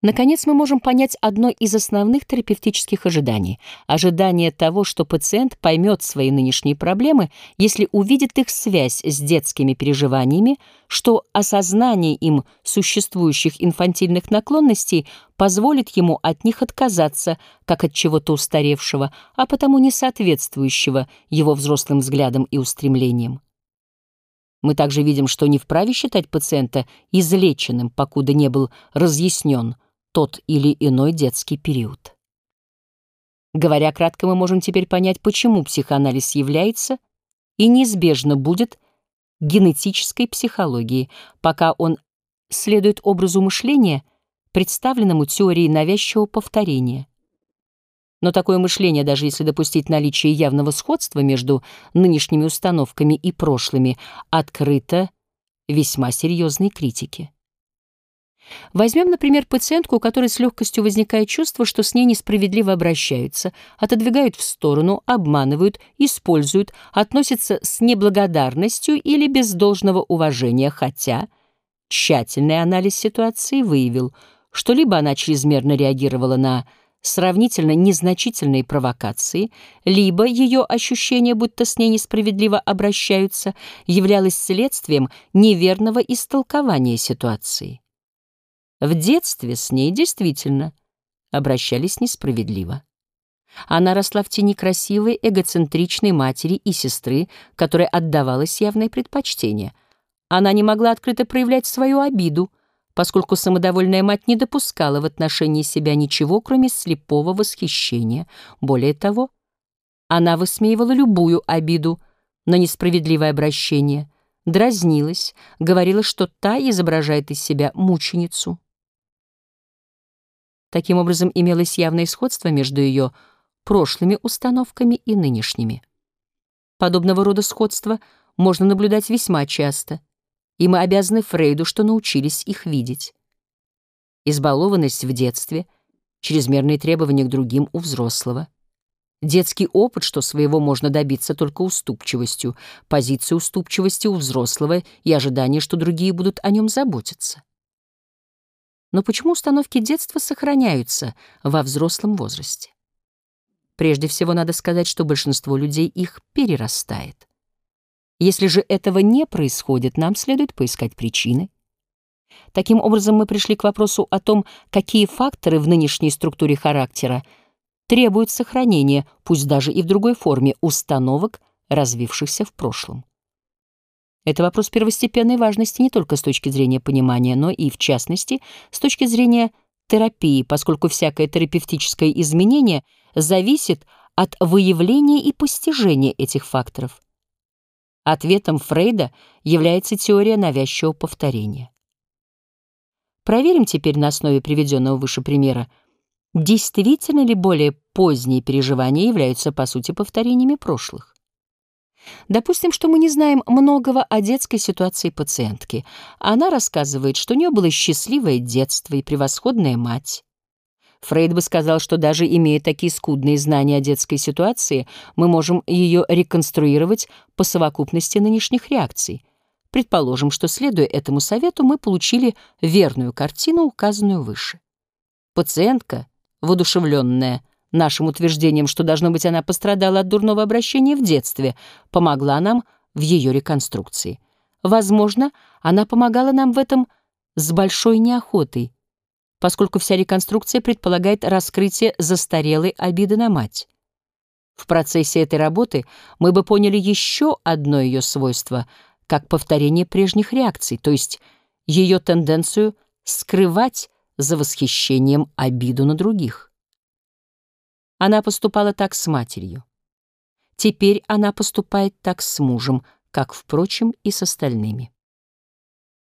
Наконец, мы можем понять одно из основных терапевтических ожиданий — ожидание того, что пациент поймет свои нынешние проблемы, если увидит их связь с детскими переживаниями, что осознание им существующих инфантильных наклонностей позволит ему от них отказаться, как от чего-то устаревшего, а потому не соответствующего его взрослым взглядам и устремлениям. Мы также видим, что не вправе считать пациента излеченным, покуда не был разъяснен — тот или иной детский период. Говоря кратко, мы можем теперь понять, почему психоанализ является и неизбежно будет генетической психологией, пока он следует образу мышления, представленному теорией навязчивого повторения. Но такое мышление, даже если допустить наличие явного сходства между нынешними установками и прошлыми, открыто весьма серьезной критике. Возьмем, например, пациентку, у которой с легкостью возникает чувство, что с ней несправедливо обращаются, отодвигают в сторону, обманывают, используют, относятся с неблагодарностью или без должного уважения, хотя тщательный анализ ситуации выявил, что либо она чрезмерно реагировала на сравнительно незначительные провокации, либо ее ощущение, будто с ней несправедливо обращаются, являлось следствием неверного истолкования ситуации. В детстве с ней действительно обращались несправедливо. Она росла в тени красивой, эгоцентричной матери и сестры, которой отдавалось явное предпочтение. Она не могла открыто проявлять свою обиду, поскольку самодовольная мать не допускала в отношении себя ничего, кроме слепого восхищения. Более того, она высмеивала любую обиду на несправедливое обращение, дразнилась, говорила, что та изображает из себя мученицу. Таким образом, имелось явное сходство между ее прошлыми установками и нынешними. Подобного рода сходства можно наблюдать весьма часто, и мы обязаны Фрейду, что научились их видеть. Избалованность в детстве, чрезмерные требования к другим у взрослого, детский опыт, что своего можно добиться только уступчивостью, позиция уступчивости у взрослого и ожидание, что другие будут о нем заботиться. Но почему установки детства сохраняются во взрослом возрасте? Прежде всего надо сказать, что большинство людей их перерастает. Если же этого не происходит, нам следует поискать причины. Таким образом, мы пришли к вопросу о том, какие факторы в нынешней структуре характера требуют сохранения, пусть даже и в другой форме, установок, развившихся в прошлом. Это вопрос первостепенной важности не только с точки зрения понимания, но и, в частности, с точки зрения терапии, поскольку всякое терапевтическое изменение зависит от выявления и постижения этих факторов. Ответом Фрейда является теория навязчивого повторения. Проверим теперь на основе приведенного выше примера, действительно ли более поздние переживания являются по сути повторениями прошлых. Допустим, что мы не знаем многого о детской ситуации пациентки. Она рассказывает, что у нее было счастливое детство и превосходная мать. Фрейд бы сказал, что даже имея такие скудные знания о детской ситуации, мы можем ее реконструировать по совокупности нынешних реакций. Предположим, что, следуя этому совету, мы получили верную картину, указанную выше. Пациентка, воодушевленная нашим утверждением, что, должно быть, она пострадала от дурного обращения в детстве, помогла нам в ее реконструкции. Возможно, она помогала нам в этом с большой неохотой, поскольку вся реконструкция предполагает раскрытие застарелой обиды на мать. В процессе этой работы мы бы поняли еще одно ее свойство, как повторение прежних реакций, то есть ее тенденцию скрывать за восхищением обиду на других. Она поступала так с матерью. Теперь она поступает так с мужем, как, впрочем, и с остальными.